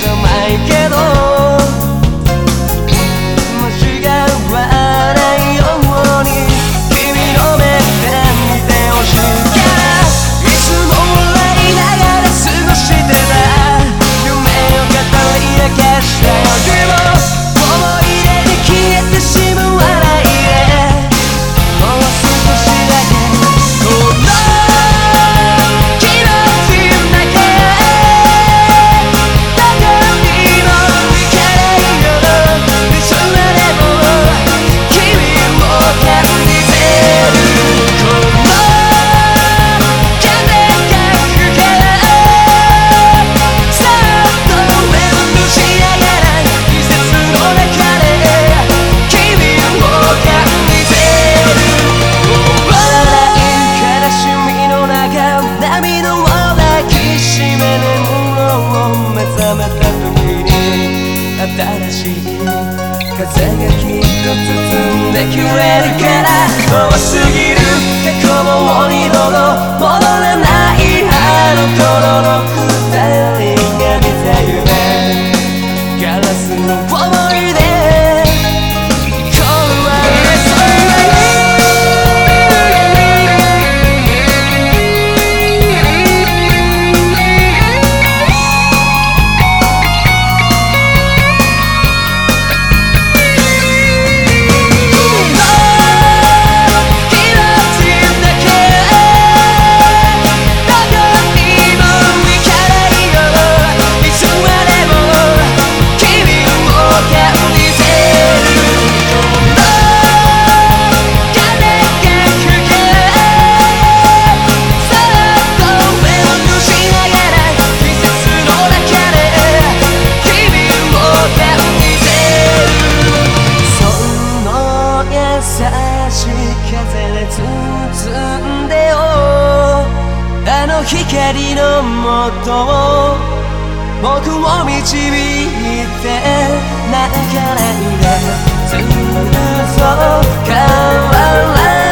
じゃないけど風がきっと包んでくれるから。怖すぎる過去も二度と戻れないあの頃の。しい風で包んでよ。あの光のもと僕を導いて泣かないで。ずっと変わらない。